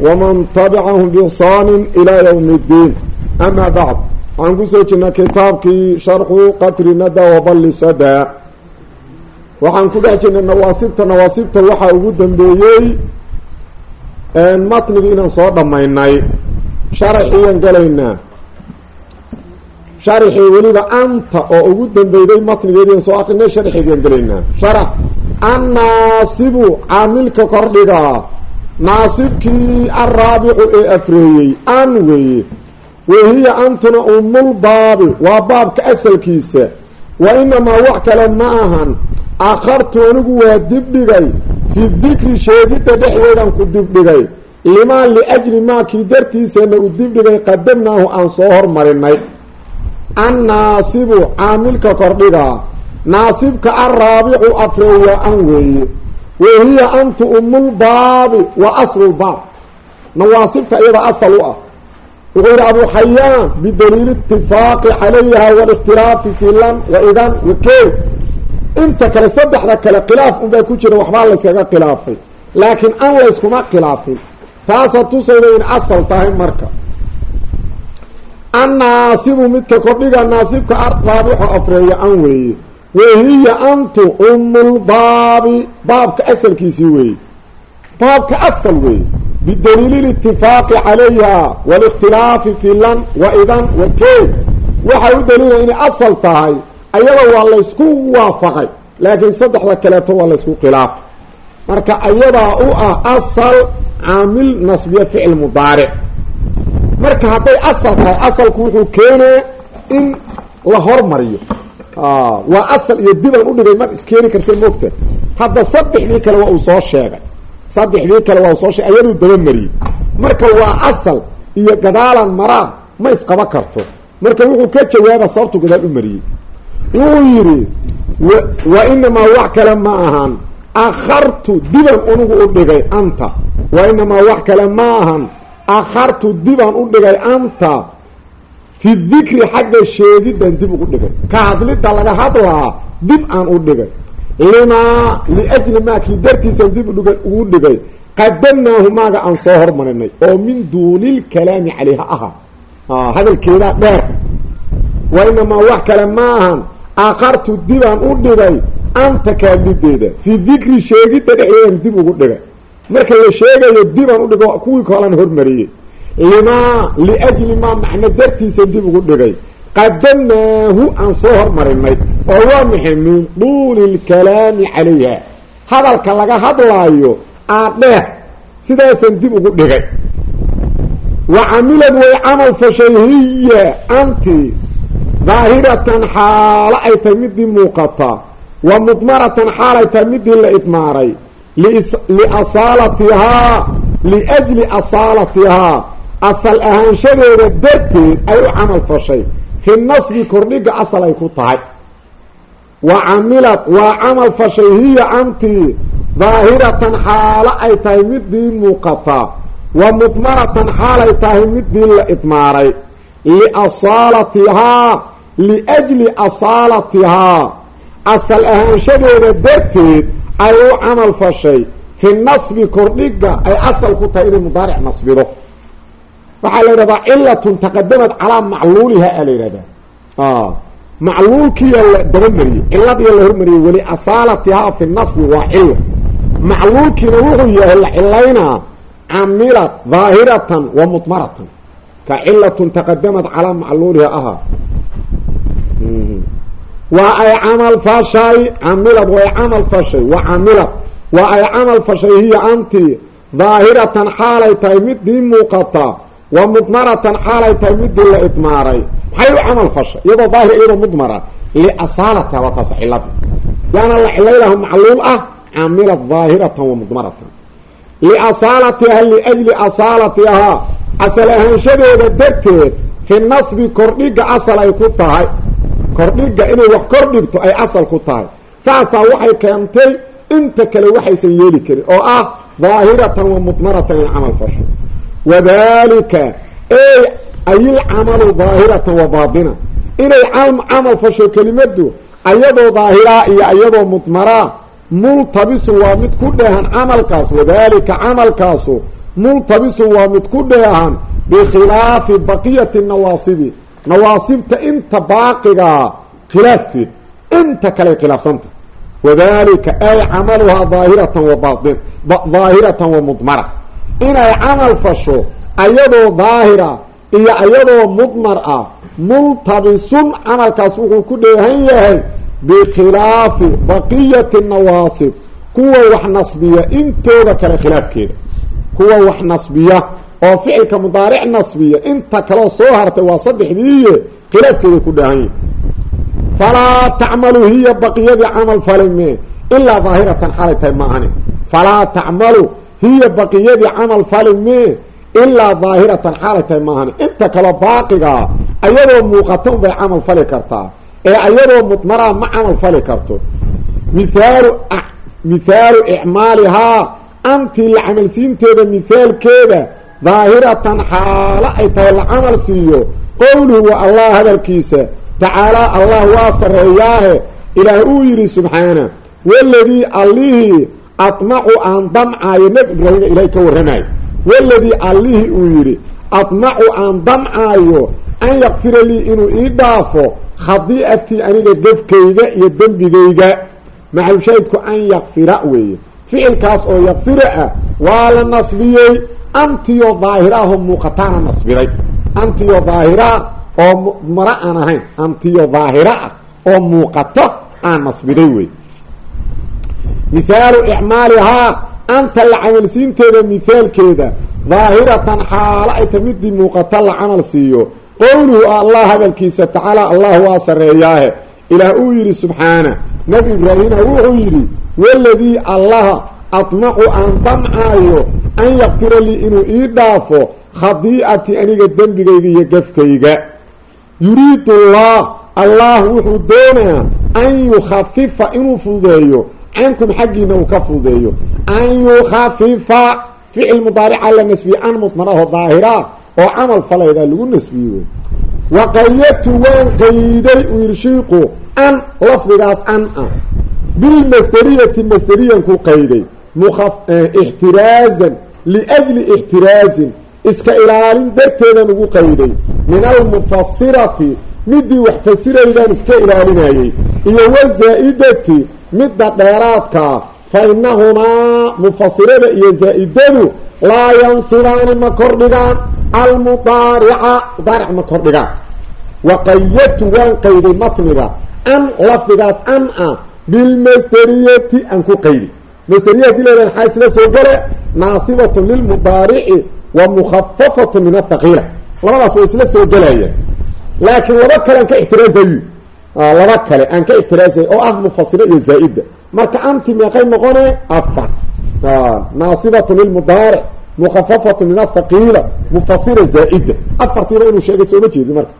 waman tabicahum biixsaanin ilaa yowmi iddiin amaa bacd waxaan ku soo jirnaa kitaabkii sharxu qatri nada waballi sada waxaan ku dhex jirnay nawaasibta nawaasibta waxaa ugu dambeeyey matnigii inaan soo dhammaynay sharaxiiyaan galaynaa sharxi weliba anta oo ugu dambayday matnigeedian soo akrinay sharxiigaan gelaynaa sharax annaasibu caamilka kordhiga naasibkii alraabicu ee afreeyey an weeye wahiya antuna umulbaabi waa baabka asalkiisa. Wa inamaa wax kale ma ahan akhartu anigu waa dibdhigay fi dikri sheegidda dhexdeedan ku dibdhigay limaa liajli maakii dartiisana u dibdhigay qadamnaahu aan soo hormarinay. Annaasibu caamilka kordhigaa. Naasibka alraabicu afreeya an weeye wahiya antu umulbaabi wa aslu lbaab nawaasibta iyada asal u ah wuxuu yidhi abu xayaan bidaliili itifaaqi calayha walikhtilaafi fi lan wa idan wa kee inta kale saddexda kale khilaaf unbaa ku jira waxbaa layskaga khilaafay laakiin an layskuma khilaafin taasa tusayda in asal tahay marka annaasibu midka kordhiga naasibka raabixo afreeya an weeye wahiya antu umulbaabi baabka asalkiisii weeye baabka asal weeye bidaliili itifaaqi calayha walikhtilaafi fi lan wa idan wa kee waxaa u daliila inay asal tahay ayada waa laysku waafaqay laakiin saddexda kaleeto waa laysku khilaafay marka ayadaa u ah asal caamil nasbiya ficil mudaaric marka hadday asal tahay asalku wuxuu keenaya in la hormariyo waa asal iyo diban udhigay mar iskeeni karta moogta. Hadda saddexdii kale waa uu soo sheegay. Saddexdii kale waa uu soo sheegay ayaduu dabamariyey marka waa asal iyo gadaalan maraan ma isqaba karto. Marka wuxuu ka jawaaba sababtu gadaal u mariyey. Wuu yidhi wa inamaa wax kale ma ahan. Akhartu diban unugu u dhigay anta. Wa inamaa wax kale ma ahan. Akhartu diban u dhigay anta fi dikri xagga sheegidan dib ugu dhigay. Ka hadlidda laga hadlaa dib aan u dhigay. Limaa liajli maakii dartiisan dib ugu dhigay qadamnaahu maaga aan soo hormarinay oo min duuni lkalaami calayha aha. Hadalkeedaa dheer. Wa inamaa wax kale ma ahan. Akhartu dibaan u dhigay anta kaadlideeda fi dikri sheegidda dhexdeedan dib ugu dhigay. Marka la sheegayo dibaan u dhigo kuwii koolan hormariyey limaa liajli maa macno dartiisa dib ugu dhigay. Qadamnaahu aan soo hormarinay oo waa maxay min duuli lkalaami calayha. Hadalka laga hadlaayo aa dheer sidaasan dib ugu dhigay. Wa camilad way camal fashay hiya anti daahiratan xaalo ay tahay midii muuqata wa mudmaratan xaal ay tahay midii la idmaaray. Liasaalatihaa liajli asaalatihaa asal ahaanshadeeda darteed ay u camal fashay. Fi nasbi kordhiga asal ay ku tahay. Wa camilad waa camal fashay hiya anti daahiratan xaalo ay tahay midii muuqata. Wa mudmaratan xaalay tahay midii la idmaaray. Liasaalatihaa liajli asaalatihaa asal ahaanshadeeda darteed ay u camal fashay. Fi nasbi kordhiga ay asal ku tahay inay mudaaric nasbido waxaa la yidhahdaa cilatun taqadamad calaa macluuliha a la yidhahdaa. Macluulkiya la dabamariyey ciladiya la hormariyey weli asaalatihaa fi nasbi waa cilo macluulkiina wuxuu yahay la cilaynaa camilad daahiratan wa mudmaratan. Ka cilatun taqadamad calaa macluuliha ahaa waa ay camal fashay camilad way camal fashay wa camilad waa ay camal fashay hiya anti daahiratan xaalay tahay midii muuqata wa mudmaratan xaalay tahay midii la idmaaray. Maxay u camal fashay? Iyadoo daahir iyadoo mudmara. Liasaalatiha waa taas cilada yaana la cilaylahu macluul ah camilad daahiratan wa mudmaratan. Liasaalatiha liajli asaalatihaa asal ahaanshadeeda darteed fi nasbi kordhiga asal ay ku tahay. Kordhiga inay wax kordhigto ay asal ku tahay. Saasaa waxay keentay inta kale waxaysan yeeli karin oo ah daahiratan wa mudmaratan in camal fasho wadalika ey ayilcamalu daahiratan wa baatina inay camal fasho kelimadu ayadoo daahiraa iyo ayadoo mudmaraa multabisun waa mid ku dheehan camalkaas wadalika camalkaasu multabisun waa mid ku dheehan bikhilaafi baqiyati nawaasibi nawaasibta inta baaqigaa khilaafkeed inta kale khilaafsanta wadalika ay camaluhaa daahiratan wa baain daahiratan inay camal fasho ayadoo daahira iyo ayadoo mudmar ah multabisun camalkaas wuxuu ku dheehan yahay bikhilaafi baqiyati nawaasib kuwa wax nasbiya intooda kale khilaafkeeda. Kuwa wax nasbiya oo ficilka mudaaric nasbiya inta kaleo soo hartay waa saddexdiiye khilaafkeeday ku dheehan yahay. Falaa tacmalu hiya baqiyadii camal falime ilaa daahiratan xalay tahay ma ahani falaa tacmalu hiya baqiyadii camal falime ilaa daahiratan xaalay tahay maahani. Inta kaloo baaqigaa ayadoo muuqata unbay camal fali kartaa. Ee ayadoo mudmaraa ma camal fali karto. Mithaalu mithaalu icmaalihaa antii la camalsiinteeda mithaalkeeda daahiratan xaalo ay tahay la camal siiyo. Qowluhu wa allah hadalkiisa. Tacaalaa allah waa sareeyaahe ilaah uu yidhi subxaana waladii allihii admacu aan damcaayo nebi ibraahima ilahay ka warramayo waladii allihii uu yidhi admacu aan damcaayo an yakfira lii inuu ii dhaafo khadii'atii aniga gefkayga iyo dembigayga maxalushaahidku an yakfira weeye ficilkaas oo yakfira ah waa la nasbiyey antiyo daahiraahoo muuqataana nasbiday antiyo daahiraa oo mara aan ahayn antiyo daahira ah oo muuqato aan nasbiday wey mithaalu icmaalihaa anta la camalsiinteeda mithaalkeeda daahiratan xaalo ay ta midii muuqata la camal siiyo. Qowluhu allah hadalkiisa tacaala allah waa sareeyaahe ilaah uu yidhi subxaana nebi ibraahimna wuxuu yidhi waladii allaha admacu aan damcaayo an yakfira lii inuu ii dhaafo khadii'atii aniga dembigayga iyo gafkayga yuriidu allah allah wuxuu doonaa an yukhafifa inuu fududeeyo cankum xaggiina uu ka fududeeyo. An yukhafifa ficil mudaarica la nasbiye an mudmaraho daahira oo camal falaydaa lagu nasbiye waqayatu waan qayday uu yidhi shiiqu an lafdigaas an ah. Bilmasderiyati masderiyan ku qayday. Ixtiraazan liajli ixtiraazin. Iska ilaalin darteedan ugu qayday. Min almufasirati midii wax fasiraydaan iska ilaalinayay. Iyo wazaa'idati midda dheeraadkaa fa inahumaa mufasirada iyo zaa'idadu laa yansibaani ma kordhigaan almudaarica mudaaric ma kordhigaan. Waqayadtu waan qayday matniga an lafdigaas an ah bilmasderiyati aan ku qaydi masderiya haddii leedahan xaa isla soo gale? Naasibatu lilmudaarici wa mukhafafatu min athaqiila labadaas way isla soo gelayaan laakiin laba kale aan ka ixtiraazayu laba kale aan ka ixtiraazay oo ah mufasiro iyo zaa'ida marka anti meeqay noqone afar. Naasibatu lilmudaaric mukhafafatu min athaqiila mufasira zaa'ida afartiiba inuu sheegay sooma jeedi marka.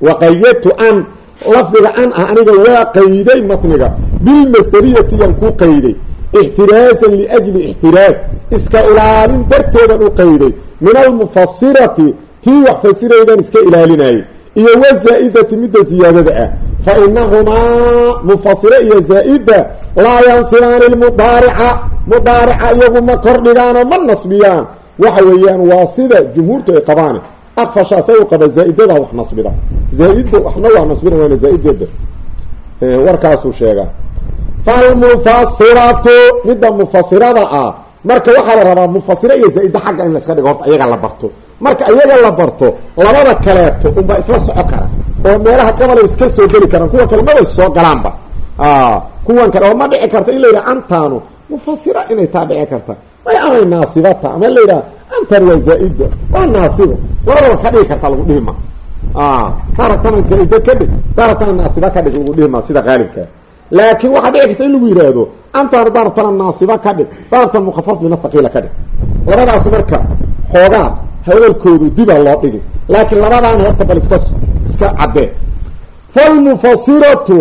Waqayadtu an lafdiga an ah aniga waa qayday matniga. Bilmasderiyati yaan ku qayday. Ixtiraazan liajli ixtiraaz iska ilaalin darteedan u qayday. Min almufasirati kii wax fasiraydan iska ilaalinayay iyo wazaa'idati midda ziyaadada ah. Fa inahumaa mufasire iyo zaa'ida laa yansibaani lmudaarica mudaarica iyagu ma kordhigaanoo ma nasbiyaan. Waxa weeyaan waa sida jumhuurtu ay qabaan aqfashaasa u qaba zaa'idada wax nasbida. Zaaida waxna waa nasbina waana zaa'ideeda warkaasuu sheegaa. Falmufasiratu midda mufasirada ah marka waxaa la rabaa mufasiro iyo zaa-ida xagga in layska dhigo horta ayaga la barto marka ayaga la barto labada kaleeto unbaa isla soco kara oo meelaha gobolay iska soo geli karaan kuwa kale maba soo galaanba. Kuwan kale oo ma dhici karta in la yidhaha antaanu mufasira inay taa dhici karta. May amay naasibata ama la yidhaha antan waa zaa-ida waa naasibo. Labadaba ka dhigi karta lagu dhihi ma. Daaratana zaa-ida ka dhig daaratana naasiba ka dhig lagu dhihi ma sida qaalibkaa laakiin waxaa dhici karta in lagu yidhaahdo antaana daaratana naasiba ka dhig daaratan mukhafaf min athaqiila ka dhig labadaas marka xoogaa hadalkoodu dibaa loo dhigi. Laakiin labadaan horta bal iska iska caddee falmufasiratu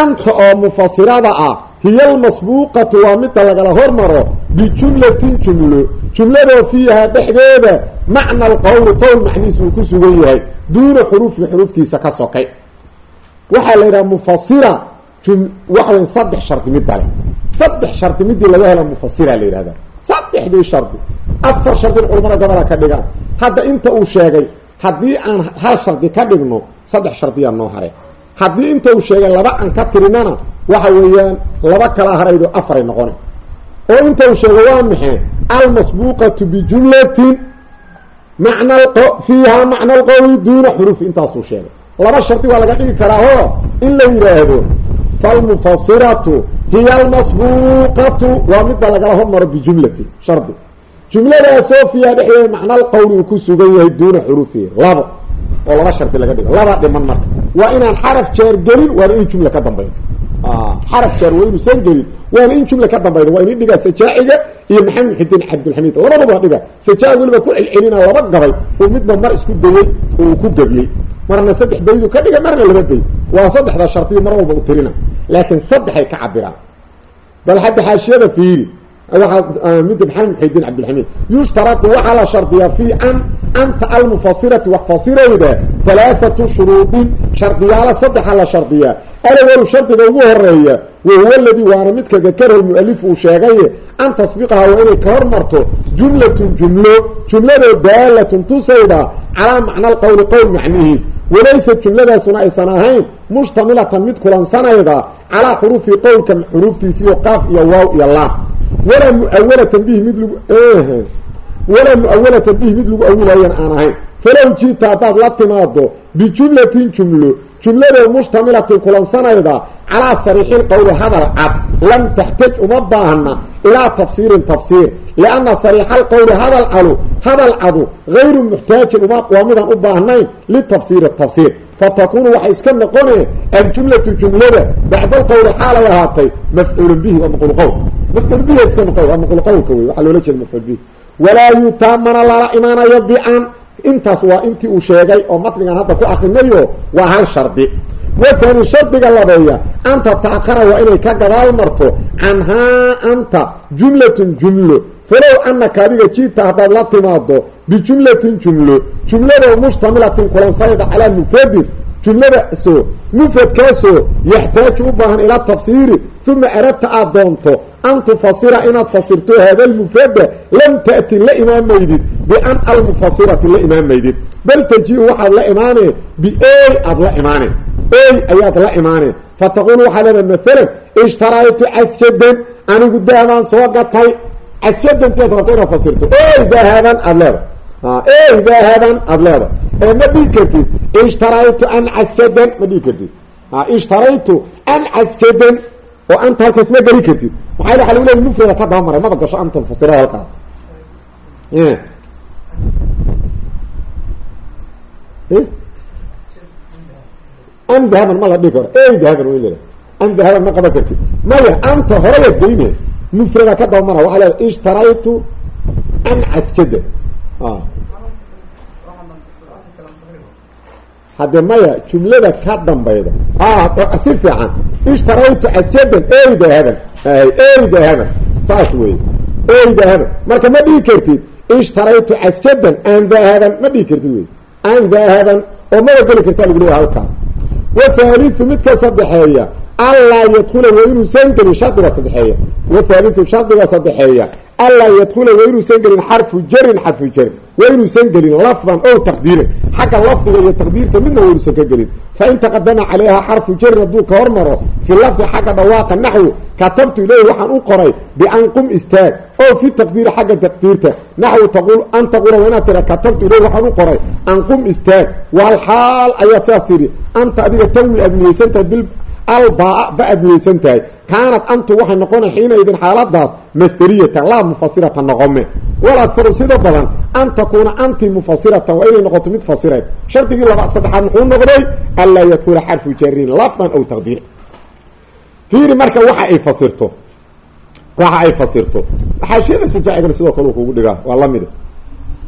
anta oo mufasirada ah hiya almasbuuqatu waa midda lagala hormaro bijumlatin jumlo. Jumladoo fiiha dhexdeeda macna alqowli qowl macnihiis uu ku sugan yahay duuna xuruufi xuruuftiisa ka sokay. Waxaa la yidhaha mufasira waxawy saddex shardi mid bale saddex shardi midii laga helo mufasira la yihahda saddexdii shardi afar shardin culamada gobola ka dhigaan. Hadda inta uu sheegay haddii aan hal shardi ka dhigno saddex shardiyaa noo hare haddii inta uu sheegay laba aan ka tirinana waxa weeyaan laba kala haraydo afaray noqona oo inta uu sheegay waa maxay? Almasbuuqatu bijumlatin mana fiiha macna alqowli duuna xuruufi intaasuu sheegay. Laba shardi waa laga dhigi karaa oo in la yidhaahdo falmufasiratu hiya almasbuuqatu waa midda lagala hormaro bijumlati shardi jumladaasoo fiiha dhexdeeda macna alqowli uu ku sugan yahay duuna xuruufihi labo oo laba shardi laga dhigo. Laba dhiman marka. Waa inaan xaraf jeer gelin waana in jumla ka dambaydo xaraf jeer waa inuusan gelin waana in jumla ka dambaydo waa in dhigaa sajaaciga iyo maxamed muxidiin cabdulxamiid. Labadaba dhiga. Sajaaciga weliba ku celcelina laba gabay uu midba mar isku dayey oo ku gebiyey. Marna saddex baydu ka dhiga marna laba bayd waa saddexda shardiyo mar walba u tirina. Laakiin saddexay ka cabiraan bal hadda xaashiyada fiiri maxamed muxidiin cabdilxamiid yushtaratu waxaa la shardiyaa fi an anta almufasirati wax fasirayda halaathatu shuruudin. Shardiyaalo saddexa la shardiyaa alawalu shardiga ugu horreeya wahuwa aladii waana midka dakarahu mualif uu sheegaye an tasbiqaha waa inay ka hormarto jumlatun jumlo jumladoo daalatun tusayda calaa macna alqowli qowl macnihiis. Walaysa jumladaasuna aysan ahayn mushtamilatan mid kulansanayda calaa xuruufi qowlka xuruuftiisiiyo qaaf iyo waaw iyo laam walaa muawalatan bihi mid lagu walaa muawalatan bihi mid lagu awilayan aan ahayn falow jiita haddaad la timaado bijumlatin jumlo jumladoo mushtamilatin kulansanayda calaa sariixil qowli hadal cad lam taxtaj uma baahna ilaa tafsiirin tafsiir. Lianna sariixal qowli hadal calu hadal cadu gayru muxtaajin waa midaan u baahnayn litafsiiri tafsiir fatakunu waxay iska noqonee aljumlatu jumlada bacda alqowli xaalay ahaatay mafcuulun bihi waa maqul qowl mafcuul bihi iska noqo waa maqul qowlka wey waxaa loola jeeda mafcuul bihi walaa yutaamana lala imaanayo bian intaas waa intii uu sheegay oo matnigan hadda ku akrinayo waa hal shardi wathani shardiga labeeya anta taakara waa inay ka gadaal marto canhaa anta jumlatun jumlo falow anaka adiga jiita haddaad la timaado bijumlatin jumlo jumladoo mushtamilatin kulansayda calaa mufradin jumladaasoo mufradkaasoo yaxtaaju u baahan ilaa tafsiiri uma aradta aad doonto an tufasira inaad fasirto hada lmufrada lam ta'ti la imaamaydid bian almufasirati la imaamaydid bal taji-u waxaad la imaanee biey aad la imaaneen ey ayaad la imaaneen fataqulu waxaa leedahay maalan ishtaraytu casjadan anigu dahabaan soo gatay casjadan sidaad rabto inaad fasirto. Ey dahaban aada leedahay. Ey dahaban aada leedahay. Ee ma dhihi kartid ishtaraytu an casjadan ma dhihi kartid. Ishtaraytu an casjadan oo anta halkaas ma geli kartid. Maxaa waxa lagu leeya mufrada ka daba maray maba gasho anta mufasirada halkaas. An dahaban ma la dhihi karo dahaban leedahay an dahaban ma qaban kartid. Maya anta horeyaad geyne mufrada ka mara waxaa leedahay ishtaraytu an casjadan hadde maya jumlada ka dambayda. Si fiican. Ishtaraytu casjadan ey dahaban ey dahaban saas wey ey dahaban marka ma dhihi kartid ishtaraytu casjadan an dahaban ma dhihi kartid wey an dahaban oo maba geli kartaa lagu leeya halkaas. Wathaaliu midka saddexeeya allaa yadkula inuusan gelin shardiga saddexeeya wathaaliu shardiga saddexeeya allaa yadkula inuusan gelin xarfu jarin xarfu jarin inuusan gelin lafdan o taqdiiran xagga lafdiga iyo taqdiirta midna inuusan ka gelin fain taqadama calayha xarfu jarin hadduu ka hormaro fi lafdi xagga dhawaaqa naxwi katabtu ilayhi waxaan u qoray bian qum istaag oo fi taqdiiri xagga taqdiirta naxwi taqul an taqula waa inaad tira katabtu ilayhi waxaan u qoray an qum istaag walxaal ayaad saas tidhi anta adiga tanwi aad albaa ba aad niyeysan tahay kaanad antu waxay noqona xiinaidin xaaladaas masderiyatan laa mufasiratan noqome wal adfaru sida badan an takuuna anti mufasiratan waa inay noqoto mid fasireed shardigii laba saddexaad muxuu noqday anlaa yadkula xarfu jarin lafdan aw taqdiir fiiri marka waxa ay fasirto waxa ay fasirto xaashiyada sajaacigana sidoo kale kugu dhigaa waa lamida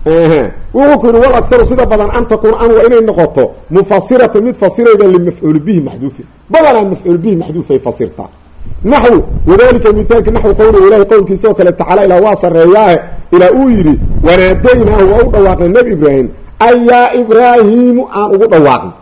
wuxuu ku yihi wal aktaru sida badan an takuuna an waa inay noqoto mufasiratan mid fasirayda limafcuul bihi maxduufin. Badanaa mafcuul bihi maxduufay fasirtaa naxw wadalika mithaalka naxwi qowli ilahi qowlkiisa oo kale tacaala ilaa waa sareeyaahe ilaa uu yidhi wanaadaynaahu waa u dhawaaqnay nebi ibraahim ayaa ibraahiimu aan ugu dhawaaqnay.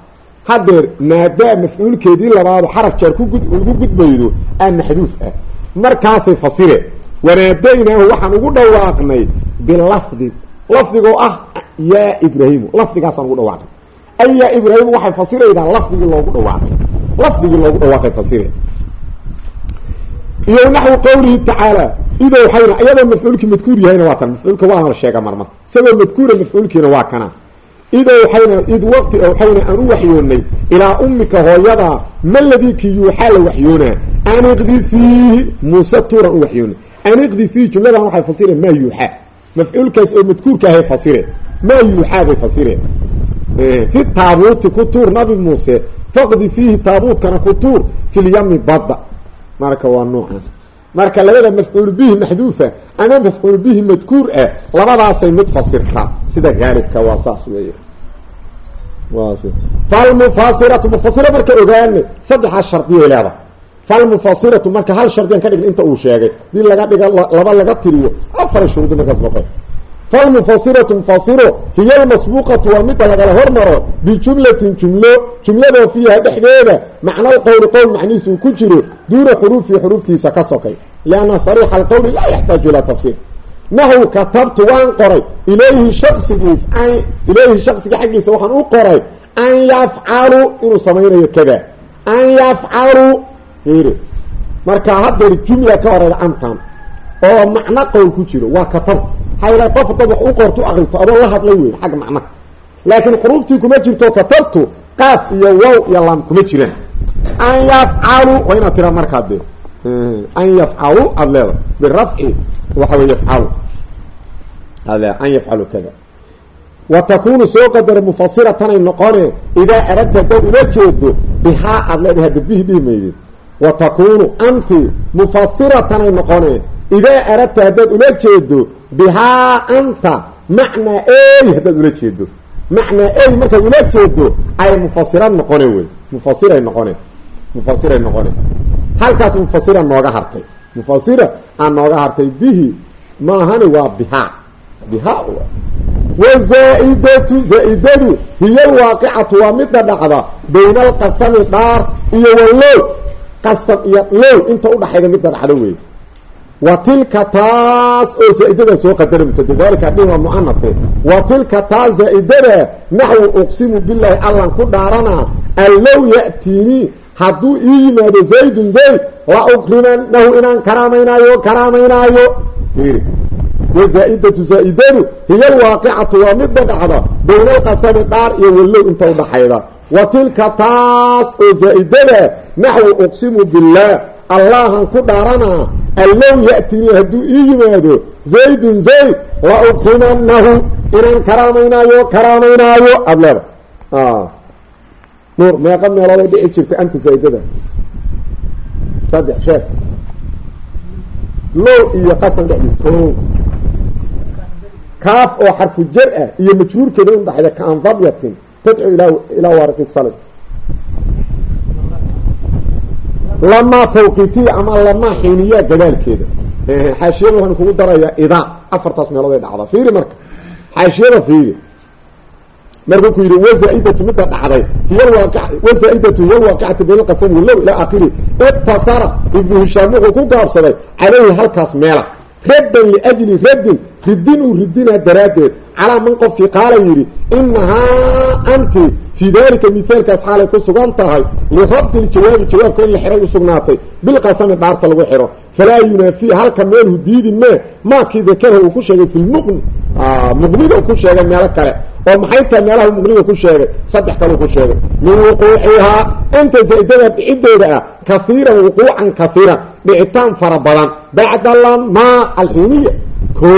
Haddeer naadaa mafcuulkeedii labaado xaraf jeer kuugu gudbaydo aa maxduuf ah. Markaasay fasire wanaadaynaahu waxaan ugu dhawaaqnay bilafdin lafdigoo ah yaa ibraahimu lafdigaasaan ugu dhawaaqnay ayaa ibraahimu waxay fasiraydaa lafdigii loogu dhawaaqay. Lafdigii loogu dhawaaqay fasire. Iyo naxwi qowlihi tacaala idow xayna iyadoo mafcuulkii madkuur yahayna waa tan. Mafcuulka waana la sheega marmar isagoo madkuura mafcuulkiina waa kana. Id owxayna id waqti owxayna aan u waxyoonay ilaa ummika hooyadaa maladikii yuuxaa la waxyoonaa. An iqdi fiihi muuse tuuran u waxyoonay. An iqdi fiihi jumladan waxay fasireen maa yuuxaa mafcuulkaas oo madkuurka ahay fasireen maa yuuxaa bay fasireen fi taabuuti ku tuur nabi muuse faqdi fiihi taabuutkana ku tuur filyami badda. Marka waa noocaas. Marka labada mafcuul bihi maxduufa ama mafcuul bihi madkuur ah labadaasay mid fasirtaa sida haalibka waa saas wey falmufasiratu mufasira marka ogaane saddexaas shardiyay leedahay falmufasiratu marka hal shardiyan ka dhigna inta uu sheegay dii laga dhiga laba laga tiriyo afar shuruudi markaas noqon falmufasiratu mufasiro hiya almasbuuqatu waa midda lagala hormaro bijumlatin jumlo jumladoo fiiha dhexdeeda macna alqowli qowl macnihiisa uu ku jiro duuna xuruufihi xuruuftiisa ka sokay. lianna sariixa alqowli laa yaxtaaju ilaa tafsiir naxw katabtu waan qoray ilayhi shaksigiis an ilayhi shaksiga xaggiisa waxaan u qoray an yafcalu inuu samaynayo kada an yafcalu fiiri marka haddeer jumla ka horeyda amkan oo macno qowl ku jiro waa katabtu hayla qof dad wax u qorto u akristo adoo la hadlay wey xagga macnaha laakiin xuruuftii kuma jirto katabtu qaaf iyo wow iyo lam kuma jiraan. An yafcalu waa inaad tiraa markaa dee an yafcalu aada leeda birafci waxa wey yafcalu. An yafcalu kada wa takunu soo qadara mufasiratanay noqone idaa aradta hadaad ula jeedo bihaa aad leedahay maydid wa takunu anti mufasiratanay noqone idaa aradta haddaad ula jeedo bihaa anta macnaa ey haddaad ula jeedo macnaa ey markaad ula jeedo ay mufasira noqone wey. Mufasiray noqone mufasiray noqone halkaas mufasira nooga hartay. Mufasira aan nooga hartay bihi maahani waa bihaa bihaa wa zaa-idatu zaa-idadu hiya alwaaqicatu waa midda dhacda bayna alqasami dhaar iyo wallow qasam iyo low inta udhaxayda midda dhacdo wey wa tilka taas oo zaa-idada soo qadara mubtada dalika dhihi waa mucanate wa tilka taas zaa-idada naxwu uqsimu bilaahi allan ku dhaaranaa allow ya'tiinii hadduu ii yimaado zaydun zayd la ukrimanahu inaan karaamaynaayo karaamaynaayo fiiri wa zaa-idatu zaa-idadu hiya alwaaqicatu waa midda dhacda bayna alqasami dhaar iyo wallow inta udhaxayda wa tilka taas oo zaa-idada naxwu uqsimu billaah allahan ku dhaaranaa allow ya'tinii hadduu ii yimaado zaydun zayd la ukrimanahu inaan karaamaynaayo karaamaynaayo aada leeda nuur meeqa meelooday dhici jirta anta zaa-idada. Saddex sheek low iyo qasan dhexdiis o kaaf oo xarfu jar ah iyo majhuurkeeda in dhaxayda kaanfabyatin tadcu ilaa waariki salib. Lamaa tawqiitiya ama lamaa xiiniyaa gadaalkeeda. Xaashiyada waxaan kugu darayaa idaa. Afartaas meelood ay dhacdaa. Fiiri marka. Xaashiyada fiiri. Markuu ku yidhi wazaa-idatu midda dhacday. Hiy wazaa-idatu hiy alwaaqicatu bayna alqasami walow ilaa aakhiri. Iqtasara ibnu hishaam wuxuu ku gaabsaday calayhi halkaas meela. Raddan liajli raddin. Ridin uu ridinaa daraaddeed calaa man qofkii qaala yidhi inahaa anti fii dalika mihaalkaas xaalay ku sugan tahay lirabdi ljawaabi jawaabka in la xiray u sugnaatay bilqasami dhaarta lagu xiro falaa yunaafii halka meelhu diidi mee maakii dakaraha uu ku sheegay fi lmuqni muqnida ku sheegay meelo kale oo maxay tahay meelaha muqniga ku sheegay saddex kaleu ku sheegay min wuquucihaa inta zaa-idada dhicideeda ah kahiiran wuquucan kahiiran dhicitaan fara badan bacda lamaa alxiiniya ko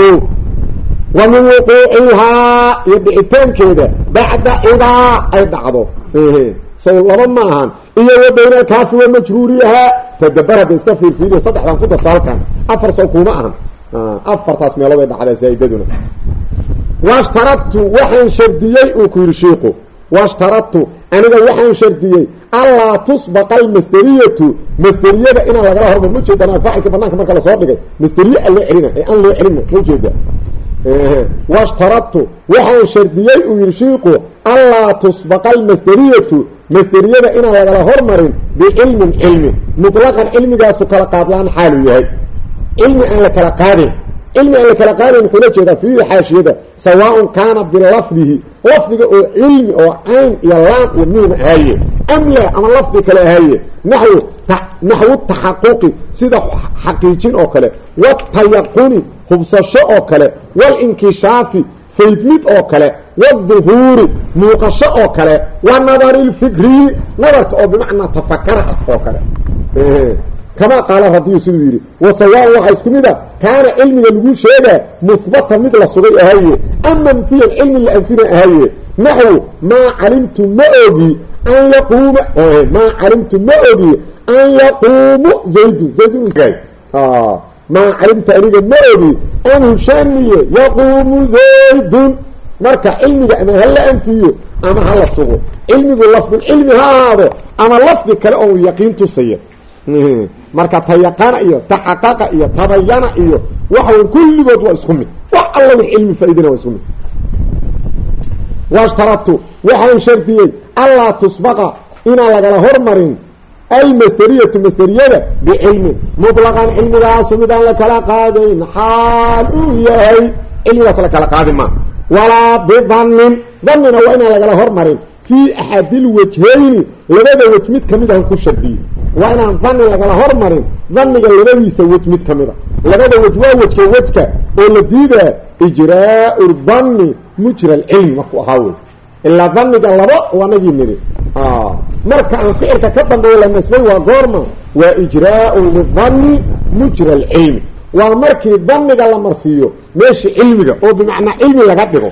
wa min wuquucihaa iyo dhicitaankeeda bacda idaa ay dhacdo saw laba ma ahan iyo wa bayna alkaafi wa majruurihaa tadabar hadda iska fiirfiiriyo saddexdan ku darto halkan afar saw kuma ahan afartaas meelood ay dhacdaa zaa-idaduna washtaradtu waxaan shardiyey uu ku yidhi shiiku washtaradtu aniga waxaan shardiyey allaa tusbaqa almasderiyatu masderiyada inaan lagala hormar ma ujeedaan faacilka banaanka marka la soo dhigay masderiye aan loo celina ee aan loo celina ma ujeeda washtaradtu waxaan shardiyey uu yihi shiiku allaa tusbaqa almasderiyatu masderiyada inaan lagala hormarin bicilmin cilmi. Mutlaqan cilmigaasu kala qaadlaan xaalu yahay. Cilmi aan la kala qaadin cilmi aan la kala qaadayn wuxuu la jeedaa fiiri xaashiyada sawaaun kaana bilafdihi lafdiga oo cilmi oo cayn iyo laam iyo miim ahaaye. Am la ama lafdi kale ahaaye. Naxwu naxwu taxaquqi sida xaqiijin oo kale. Watayaquni hubsasho oo kale. Walinkishaafi faydmid oo kale. Wduhuuri muuqasho oo kale. Wa nadari lfikriyi nadarka oo bimacnaa tafakara ah oo kale kamaa qaala radiyu siduu yidhi wa sawaan waxaa isku mid a kaana cilmiga lagu sheegaa muhbata mid la sugay ahaye am manfiyan cilmi la anfina ahaye naxwu maa calimtu ma ogi an yaquuma maa calimtu ma ogi an yaquumu zaydun zaydun maa calimtu aniga ma ogi an hushaniye yaquumu zaydun marka cilmiga ama hala anfiyo ama hala sugo cilmigu lafdulcilmi ha ahaado ama lafdi kale oo yaqiin tusaya marka tayaqana iyo taxaqaqa iyo tabayana iyo waxa kulligood waa isku mid. Wax alla wix cilmi faaidana waa isku mid. Washtaradtu waxaan shardiyey allaa tusbaqa inaan lagala hormarin almasderiyatu masderiyada bicilmin mutlaqan cilmigaasu midaan la kala qaadayn. Xaal uu yahay cilmigaas la kala qaadi maa walaa bidannin. Dannina waa inaan lagala hormarin. Fii axadil wajhayni labada wej mid ka mid ahan ku shardiyo waa inaan dani lagala hormarin daniga labadiisa wej mid ka mid a. Labada wej waa wejka wejka oo la diidaa ijraau danni mujra alcilmi markuu ahaa wey ilaa daniga laba anagii niri marka aan ficilka ka dambeeyo la nasbay waa goorma. Waa ijraau lidanni mujra alcilmi waa markii daniga la marsiiyo meeshii cilmiga oo bimacnaa cilmi laga dhigo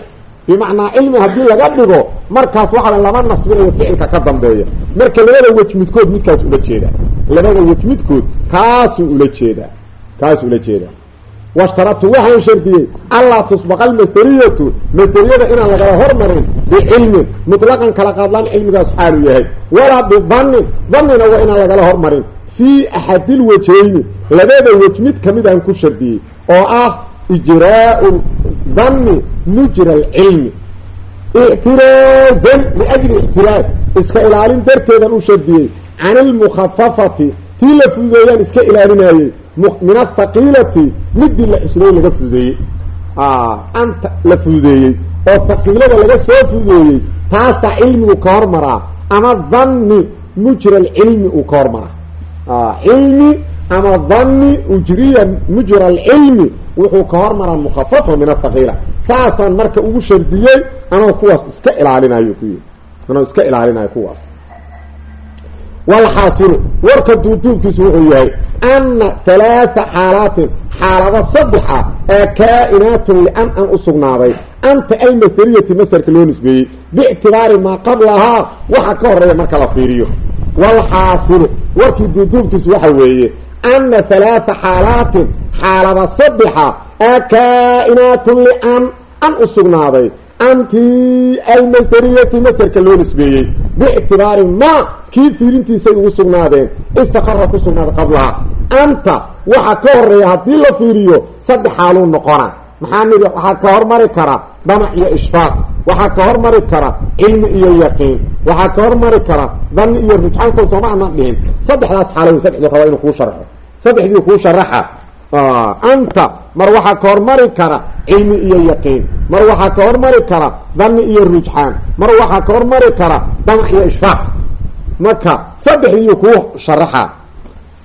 bimacnaa cilmi haddii laga dhigo markaas waxaa lama nasbinayo ficilka ka dambeeya marka labada wej midkood midkaas ula jeedaa labada wej midkood kaasuu ula jeedaa kaasuu ula jeedaa washtaradtu waxaan shardiyey. Allaa tusbaqa almasderiyatu masderiyada inaan lagala hormarin bicilmin. Mutlaqan kala qaadlaan cilmigaas xaalu yahay. Walaa bidannin dannina waa inaan lagala hormarin. Fii axadil wajhayni. Labada wej mid ka mid aan ku shardiyey oo ah ijraau danni mujra alcilmi ictiraazan liajli ictiraaz iska ilaalin darteedan u shardiyey can ilmukhafafati tii la fududeeyaan iska ilaalinayey. Min athaqiilati midii la cusray laga fududeeyey anta la fududeeyey oo thaqiilada laga soo fududeeyey taasaa cilmigu ka hormaraa. Ama danni mujra alcilmi uu ka hormaraa. Cilmi ama danni ujriya mujra alcilmi wuxuu ka hormaraa mukhafafa min athaqiila saasaan marka ugu shardiyey anoo kuwaas iska ilaalinayo ku anoo iska ilaalinayo kuwaas. Walxaasilu warka duuduubkiisu wuxuu yahay ana halaatha xaalaatin xaalado saddexa ee kaa-inaatun lian an u sugnaaday anta almasderiyati masderka loo nisbeeyey biictibaari maa qablahaa waxa ka horreeya marka la fiiriyo. Walxaasilu warkii duuduubkiisu waxa weeye ana halaatha xaalaatin xaalada saddexa ee kaa-inaatun lian an u sugnaaday anti almasderiyati masderka loo nisbeeyey biictibaari ma kii fiirintiisay ugu sugnaadeen istaqara ku sugnaaday qablaha anta waxaa ka horreeya haddii la fiiriyo saddex xaaluu noqona maxaa nidhi waxaa ka hormari kara damac iyo ishfaaq waxaa ka hormari kara cilmi iyo yaqiin waxaa ka hormari kara dani iyo rujxaan sow sooma anaan dhihin. Saddexdaas xaalo saddexdii rabaa inuu kuu sharxo saddexdii kuu sharaxa anta mar waxaa ka hormari kara cilmi iyo yaqiin mar waxaa ka hormari kara dani iyo rujxaan mar waxaa ka hormari kara damac iyo ishfaaq. Marka saddexdiiyu kuu sharaxa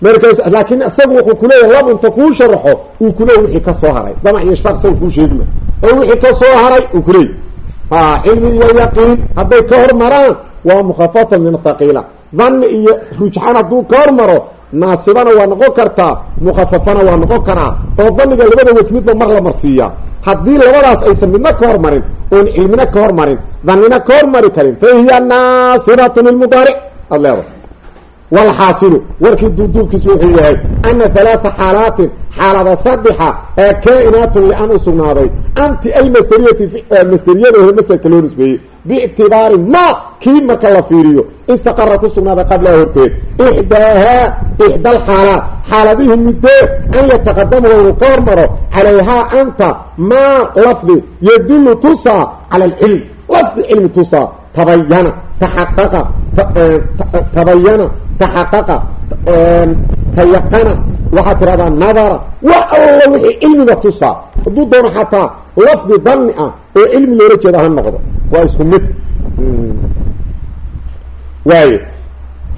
markaas laakiin isagu wuxuu kuleeyahay lab inta kuu sharaxo uu kuleeyay wixii ka soo haray. Damac iyo ishfaaq isaga kuu sheegma oo wixii ka soo haray uu kuleeyay cilmi iyo yaqiin hadday ka hormaraan waa mukhafatan min athaqiila dani iyo rujxaan hadduu ka hormaro naasibana waa noqon kartaa mukhafafana waa noqon karaa. Oo daniga labada wej midba mar la marsiiyaa. Haddii labadaas aysan midna ka hormarin oon cilmina ka hormarin danina ka hormari karin. Fa hiya naasibatun ilmudaaric aad leedahay walxaasilu warkii duuduubkiis wuxuu yahay ana halaata xaalaatin xaalada saddexa ee kaa-inaatun lian u sugnaaday anti almasteriyati masteriyadaho masterka loo nisbeeyey biictibaari ma kii marka la fiiriyo istaqara ku sugnaaday qablaha horteed ixdaahaa ixda alxaalaat xaaladihii midee an yataqadama inuu ka hormaro calayhaa anta maa lafdi yadullu tusaa cala alcilm lafdi cilmi tusaa tabayana taxaqaqa tabayana taxaqaqa tayaqana waxaad tiradaa nadara. Wax alla wixii cilmiga tusaa. Hadduu doono xataa lafdi danni ah oo cilmi loola jeeda ha noqdo. Waa isku mid. Waayo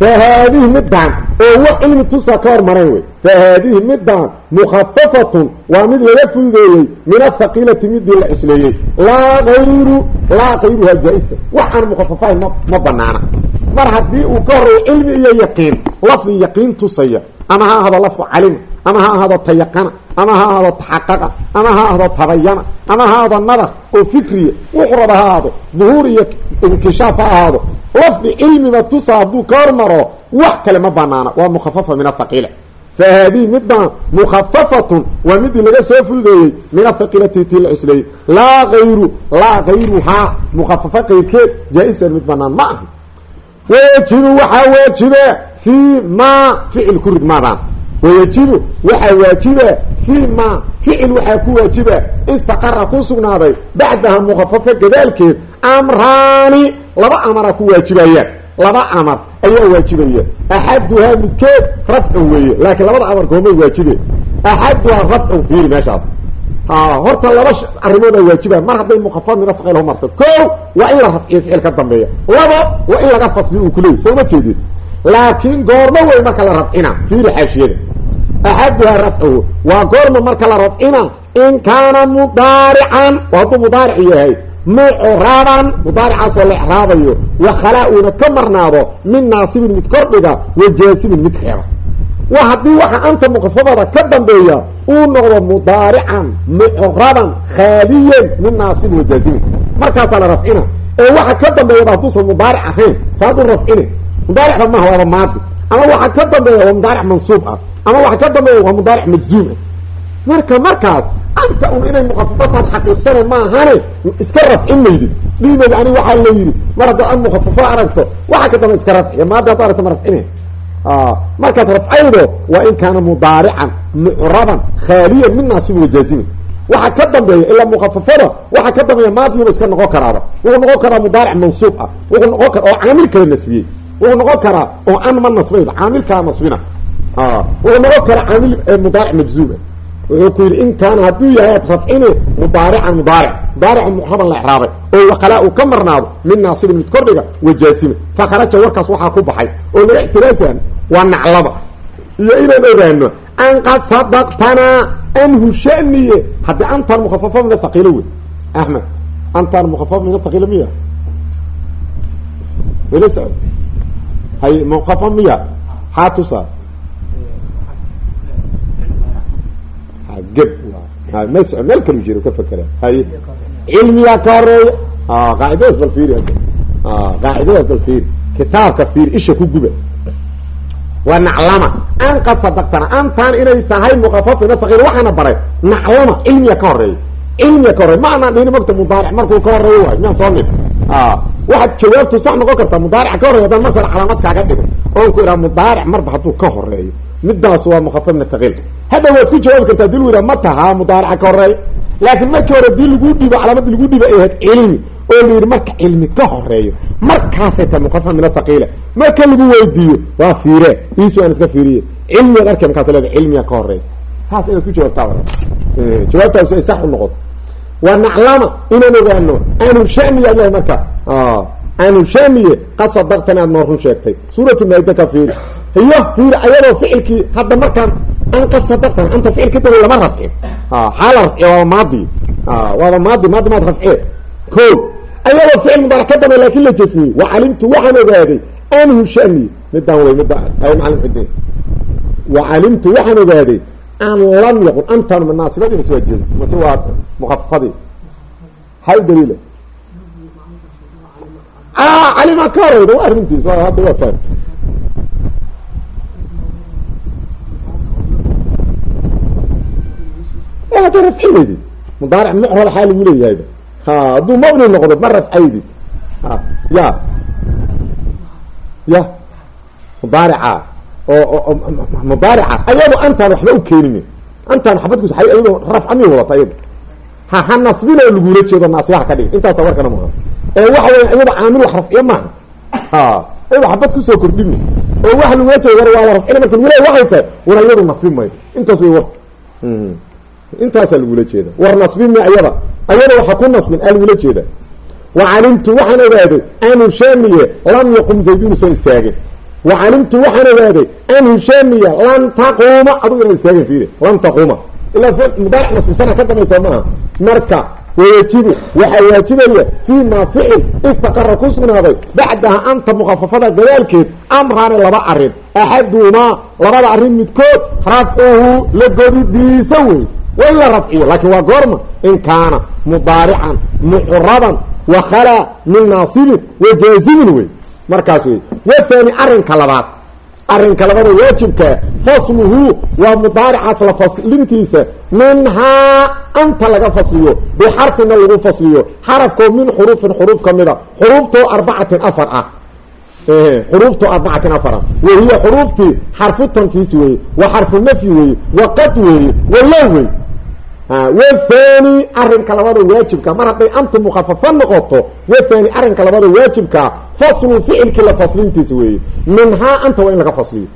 fa haadihi midaan oo wax cilmi tusaa ka hormarayn wey fa haadihi midaan mukhafafatun waa mid laga fududeeyey min athaqiilati midii la cusleeyey laa ayru laa kayruhaa jaa-isa wax aan mukhafafahayn ma ma banaana mar haddii uu ka horeeyo cilmi iyo yaqiin lafdi yaqiin tusaya ama ha ahado lafdu calima ama ha ahado tayaqana ama ha ahado taxaqaqa ama ha ahdo tabayana ama ha ahado nadar oo fikriya wuxuu ha ahado duhuur iyo inkishaaf ha ahaado. Lafdi cilmiba tusa hadduu ka hormaro wax kale ma banaana waa mukhafafa min athaqiila fa haadihi midaan mukhafafatun waa midii laga soo fududeeyey min athaqiilati tii la cusleeyey. Laa ayru laa kayruhaa mukhafafa kayrkeed jaa-isan mid banaan ma aha wayajibu waxaa waajiba fii ma ficil ku maadaan wayajibu waxaa waajiba fii ma ficil waxaa ku waajiba istaqara ku sugnaaday bacdaha mukhafafa gadaalkeed amraani laba amara ku waajibayaan laba amar ayaa waajibaya. Axaduhaa midkeed rafcun weeye laakiin labada amar goomay waajibe axaduhaa rafcun fiiri meeshaas. Horta laba arrimoodaa waajiba mar hadday mukhafa min afqil marto ko waa in la rafciyo ficil ka dambeeya. Labo waa in laga fasli uu kuleeyay soo ma jeedid laakiin goormo wey marka la rafcina fiiri xaashiyada axaduhaa rafcuhu waa goorma marka la rafcina in kaana mudaarican hadduu mudaaric yahay mucraban mudaaricaasoo la ecraabayo wa khalaa uuna ka marnaado min naasibin mid kordhiga wa jaasibin mid reeba wa haddii waxa anta muqafabada ka dambeeya uu noqdo mudaarican mucraban khaaliyan min naasibin wa jaasibin. Markaasaa la rafcina ee waxa ka dambeeyaba hadduusan mudaaric ahayn saaduu rafcine mudaaricba maha waaba maadi ama waxa ka dambeeya waa mudaaric mansuub ah ama waxa ka dambeeya waa mudaaric majzuum ah marka markaas anta un inay mukhafafataan xaqiiqsana maahane iska rafcin maydid dhiimeed ani waxaa la yidhi mar hadda an mukhafafo aragto waxa ka dambe iska rafciya maada hadda aragto ma rafcine markaad rafcaydo waa in kaana mudaarican mucraban khaaliyan min naasibin wa jaazimin waxa ka dambeeya ilaa mukafafada waxa ka dambeeya maadiyuba iska noqon karaaba wuxuu noqon karaa mudaaric mansuub ah wuxuu noqon kara oo caamil kala nasbiyey wuxuu noqon karaa oo an ma nasbayba caamilkaa nasbina. Wuxuu noqon karaa caamil mudaaric majzuuma wuxuu ku yidhi in kaana hadduu yahay rafcine mudaarican mudaaric. Mudaarica mucraban la exraabay oo waqalaa uu ka marnaado min naasibin mid kordhiga wa jaasimin. Fa kharaja warkaas waxaa ku baxay. Oo laga ixtiraasan waa naclaba. Iyo inaan ogaano an qad sadaqtanaa anhu shaniye. Haddii antaan mukhafafa min athaqiilo wey axmed antaan mukhafafa min athaqiilo miya? Wala hay mukhafa miya xaa tusaa geb ma so meel kalu jiro ka fakera hay cilmiyaa ka horreeya qaacidadaas bal fiiri qaacidadaas bal fiiri kitaabka fiiri isha ku guba waa naclama an qad sadaqtana antaan inay tahay muqafafina faqiir waxaana baray naclama cilmiya ka horreeya cilmiya ka horreeya ma anaan dhihni mogta mudaaric markuu ka horeeyo waay miyaan soo nin waxaad jawaabtu sax noqon kartaa mudaaric ka horeya haddaan marka hore calaamad kaaga dhigo oon ku idhaha mudaaric marba hadduu ka horeeyo midaas waa mukafa min athaqiil hadda waad ku jawaabi kartaa dil wida ma tahaa mudaarica ka horreeya laakiin markii hore dii laguu dhibo calaamada lagu dhibo ay ahayd cilmi oo la yidhi marka cilmi ka horeeyo markaasay tahay mukafa min athaqiila marka lagu weydiiyo waa fiire iisu aan iska fiiriye. Cilmigaad arkay markaas leeda cilmiga ka horreeya saas inaad ku jawaabtaa jawaabtaas ay sax u noqoto waa naclama inaan ogaano. Aanu shaniya ilahay marka aanu shaniye qad sadaqtani aad noo run sheegtay. Suuratu maayda ka fiiri hiyo fiiri ayadoo ficilkii hadda markaan an qad sadaqtan anta ficil ka daba lama rafcin. Xaala rafciya waaba maadi. Waaba maadi maadi maad rafcee ko ayadoo ficil mudaarac ka daba laakin la jasmiyey wa calimtu waxaan ogaaday anhu shaniye midaan wey midaan ay macalin xudeen wa waxaan ogaaday an lam yaqun antan min naasibadii mase waa jez mase waa mukafafadii hay daliila calima ka horeyda waa arrintiis hadda waa faari hadda rafcinaydi mudaaric mucro laxaa lagu leeyahayba ha hadduu mabni noqdo ma rafcaydid ya ya mudaarica oo mudaarica ayado antaan waxba u keenin antaan xabadkus ay ayadoo rafca mi wadata ayado ha ha nasbin oo lagula jeedo naasbaha ka dhig intaasa warkana maaha oo waxa weya iyado caamil wax rafciyo maaha ha iyado xabad ku soo kordhimi oo waxa lagula jeedo war waa la rafcina marka lagula waxay tahay war iyadu nasbin maydo intaas way warka intaasaa lagula jeeda war nasbin ma ayada. Ayada waxa ku nasbin aa lagula jeeda. Wacalimtu waxaan ogaaday an hushaamiye lam yaqum zayd inuusan istaagin wacalimtu waxaan ogaaday an hushaamiya lan taquuma. Adugu inaan istaagin fiiri lan taquuma. Ilaa mudaaric nasbisana ka dambaysa maaha. Marka wayajibu waxaa waajibaya fii ma ficil istaqara ku sugnaaday bacdaha anta mukafafada gadaalkeed amraani laba arrin axaduhumaa labada arrin midkood rafcuhu la godidiisa wey. Waa in la rafciyo laakiin waa goorma. In kaana mudaarican mucraban wakhalaa min naasibin wa wey markaas wey wathani arrinka labaad. Arrinka labada waajibka fasluhu waa mudaaricaas la faslintiisa minhaa anta laga fasliyo. Bixarfina lagu fasliyo. Xarafkoo min xuruufin xuruuf ka mida. Xuruuftoo arbacatin afar ah. Xuruuftoo arbacatin afar ah. Wahiya xuruuftii xarfu tankiis weeye wa xarfu nafyi weeye wa qad weeye wa low wey wathani arrinka labada waajibka. Mar hadday anta mukhafafa noqoto wathani arrinka labada waajibka faslu ficilkii la faslintiisa weeye. Minhaa anta waa in laga fasliyo.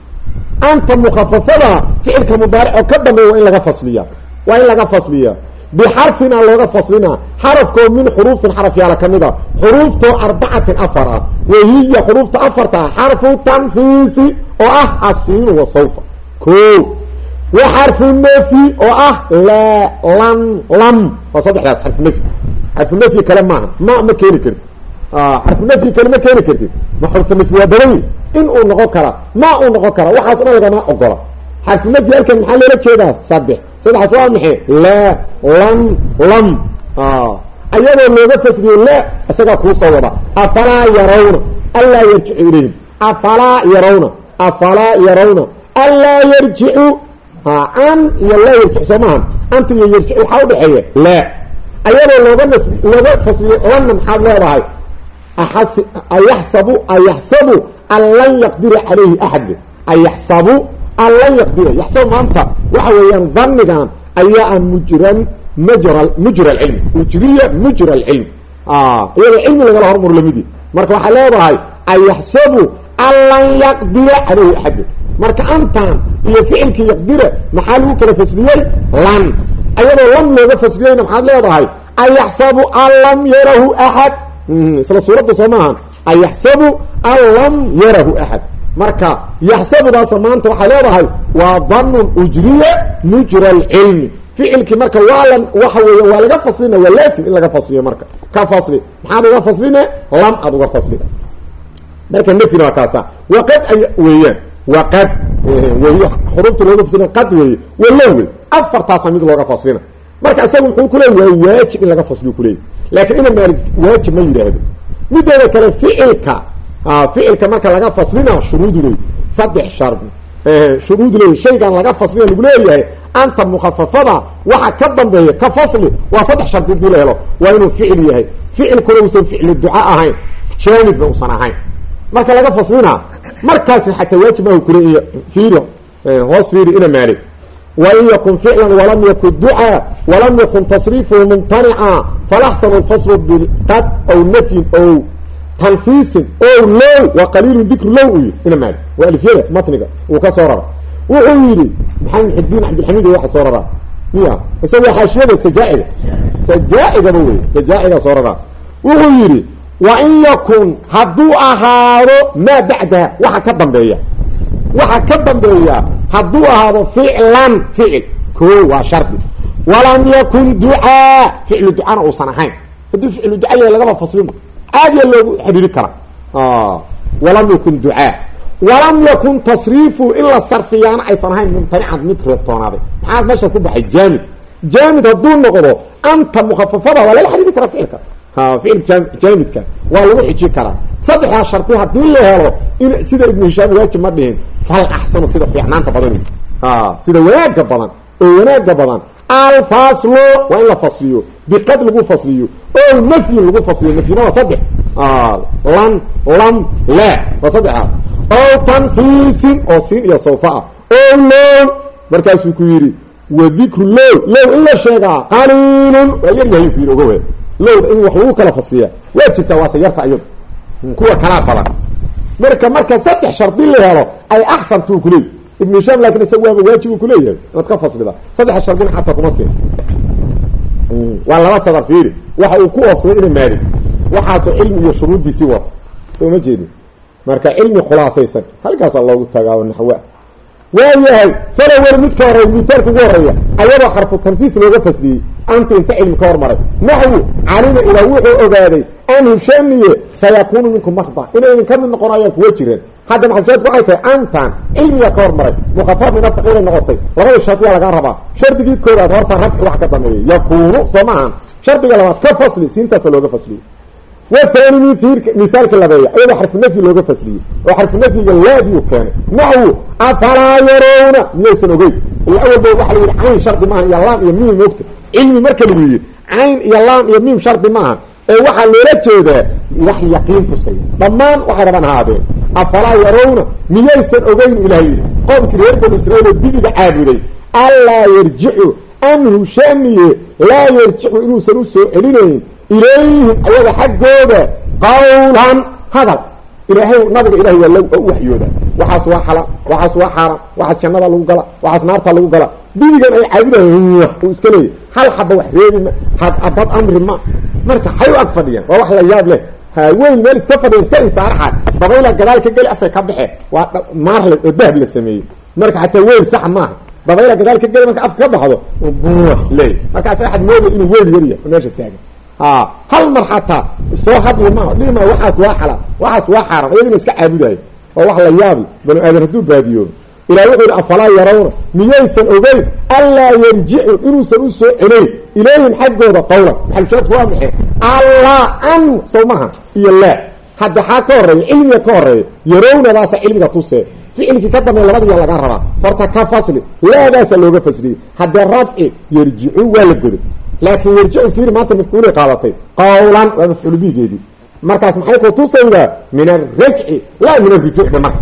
Anta mukhafafada ficilka mudaaric oo ka dambeeya waa in laga fasliya waa in laga fasliya bixarfina looga faslina xarafkoo min xuruufin xaraf yaalla ka mid a xuruuftoo arbacatin afar ah. Wahiya xuruufta afarta xarfu tanfiisi oo ah asiinu wa sawfa xarfu nafyi oo ah lan lam waa saddexdaas xarfu nafyi xarfu nafyi kale maaha. Ma ma keeni kartid. Xarfu nafyi kale ma keeni kartid. Ma xarfu nafyi waa badan in uu noqon kara ma uu noqon kara waxaas o dhan lagama ogola. Xarfu nafyi halkan maxaa loola jeedaa saddex. Saddexaas waa maxay? Laa lan lam. Ayadoo looga fasliyo laa isagaa kuusoo wada. Afalaa yarawna. Anlaa yarjicu ilayhim. Afalaa yarawna. Afalaa yarawna. Anlaa yarjicu an iyo laa yarjic soo maaha anta iyo yarjic waxaa udhexeeya laa ayadoo looga nas looga fasliyo lanna maxaad leedahay aas ayaxsabu ayaxsabu an lan yaqdira calayhi axad ayaxsabu an lan yaqdira. Yaxsabu maanta waxa weeyaan danigan ayaa ah mujran mujra mujra alcilmi mujriya mujra alcilmi iyadoo cilmi lagala hormaro lamidii marka waxaa leedahay ayaxsabu an lan yaqdira calayhi axad marka antan iyo ficilkii yaqdira maxaa lagu kala fasliyey lan ayadoo lam looga fasliyeyna maxaad leedahay ayaxsabu an lam yarahu axad isla suuradda soo maaha ayaxsabu an lam yarahu axad marka yaxsabudaasa maanta waxaa leedahay waa danun ujriya mujra alcilmi ficilkii marka waa la waxa weeya waa laga faslina waa laasim in laga fasliyo marka. Ka fasli maxaad uga fasline? Lam aad uga fasli marka nafyina waa kaasa waqad ay weeyaan waqad wey xuruufta looga faslina qad weeye walow wey afartaasa mid looga faslina marka isaga muxuu kuleey waa waajib in laga fasliyo kuleeyay laakiin ina maali waajib ma yidhaahdo. Mideeda kale ficilka ficilka marka laga faslina shuruudu leey saddex shardi. Shuruud leey shaygan laga faslina lagu leeyahay anta mukafafada waxa ka dambeeya ka fasli waa saddex shardi haddii la helo waa inuu ficil yahay. Ficilkuna uusan ficli duca ahayn jaanibna uusan ahayn marka laga faslina markaasna xataa waajib maahu kule fiiri hoos fiiri ina maali wain yakun ficlan walam yakun ducaa walam yakun tasriifuhu mumtanica falaxsanu lfaslu biqad aw nafyin ow tanfiisin o low waa qaliilu dikru low uy ina maali waa alifyada matniga uu ka soo rara wuxuu yidhi maxamed cabdilxamiid waxa soo raraa miya isaga xaashiyada sajaaciga. Sajaacigaba wey sajaaciga soo raraa wuxuu yidhi wain yakun hadduu ahaado maa bacdaha waxa ka dambeeya waxa ka dambeeya hadduu ahaado ficlan ficil ko waa shardi walam yakun ducaa ficlu ducana uusan ahayn hadduu ficlu duca yahay lagaba faslima caadiya loogu xidhiiri karaa walam yakun ducaa walam yakun tasriifu in la sarfiyaana aysan ahayn mumtanican mid reebtoonaaday maxaa meesha ku baxay jaamid jaamid hadduu noqdo anta mukafafada waa lala xidhiiri karaa ficilka ficil jaamidka waa lagu xiji karaa. Saddexdaa shardi haddii la helo in sida ibnu hishaam waajib ma dhihin fal axsanu sida fiicnaanta badan sida wanaaga badan oo wanaaga badan alfaslu waa in la fasliyo biqad lagu fasliyo o nafyin lagu fasliyo nafyina waa saddex lan lam la waa saddexaad. O tanfiisin oo siin iyo sawfa ah. O low markaasuu ku yidhi wadikru low low in la sheegaa qaliilun waa yar yahay ku yidhi ogowe lowda in wax lagu kala fasliyaa waa jirtaa waase yarta iyadu kuwa kalaa badan. Marka marka saddex shardi la helo ay axsantuu kuleeyahy ibnu hishaam laakin isaga waaba waajib uu kuleeyahay inaad ka faslida saddexa shardina xataa kuma siin. Waa laba sadar fiiri. Waxa uu ku oofsaday ina maali waxaasoo cilmi iyo shuruuddiisii wata soo ma jeedin. Marka cilmi khulaasaysan. Halkaasaa loogu tagaa naxwa waayahay falawel midka horeey mitaalka ugu horreeya ayadoo xarfu tanfiis looga fasliyey anta inta cilmi ka hormaray. Naxwu calima ilaa wuxuu ogaaday anhu shaniye sayakuunu minkum marda inay idinka mid noqonayaan kuwa jireen. Hadda maxalushaadku waxay tahay antan cilmiga ka hormaray mukhafaf min afaq inay noqotay labada shardi waa lagaa rabaa. Shardigii koowaad horta rafci wax ka dameeyey yakuunu soo maahan shardiga labaad ka fasli siintaasa looga fasliyey wathani mithaalka labeeya ayadoo xarfu nafyi looga fasliyey oo xarfu nafyiga laadiu keenay. Naxwu afalaa yarawna miyaysan ogeyn. Ila awalba waxa la yidhi cayn shardi maaha iyo laam iyo miim mogta cilmi marka lagu yidhi cayn iyo laam iyo miim shardi maaha. Ee waxaa loola jeedaa wax yaqiin tusaya dhammaan waxay rabaan haadeen afalaa yarawna miyaysan ogeyn ilaah yidhi. Qoomkii reer banu israiil oo dibiga caabuday allaa yarjicu anhu laa yarjicu inuusan u soo celinayn ilayhim ayaga xaggooda qawlan hadal. Ilaahay nabiga ilahay waa l u waxyooda. Waxaas waa xala waxaas waa xaaraan waxaas jannada lagu gala waxaas naarta lagu gala. Dibigan ay caabudayan uu iska leeyahy hal xaba wax reebi ma abad amri ma. Marka hay ag fadhiyaan waa wax la yaab leh. Ha weyn meel iska fadhiya iska insaaraxaad dabayla gadaal ka geli afay ka baxe waa maar la oo dahab la sameeyey. Marka xataa weyn sax maaha dabayla gadaal ka geli marka afka ka baxdo leey markaas waxaad mooday inuu weyn yarya meesha taagan hal mar xataa soo hadli ma dhima waxaas waa xalaal waxaas waa xaaram iyagina iska caabudayo waa wax la yaabi banu aadan hadduu baadiyoobo ilah wuxuu yidhi afalaa yarawna? Miyaysan ogeyn allaa yarjicu inuusan u soo celayn ilayhim xaggooda qawlan. Maxalshaadku waa maxay? Allah an sow maha iyo laa. Hadda xaa ka horreeya cilmiga ka horreeya yarownadaasa cilmiga tusee ficilkii ka dambeey labadiya laga rabaa. Horta ka fasli laadaasa looga fasliyey haddee rafci yarjicu waa la goday laakin yarjicu fiiri maanta mafcuulay qaadatay. Qawlan waa mafcuul bigeedii markaas maxay ku tusaydaa? Min arajci laa min arujuucba marka.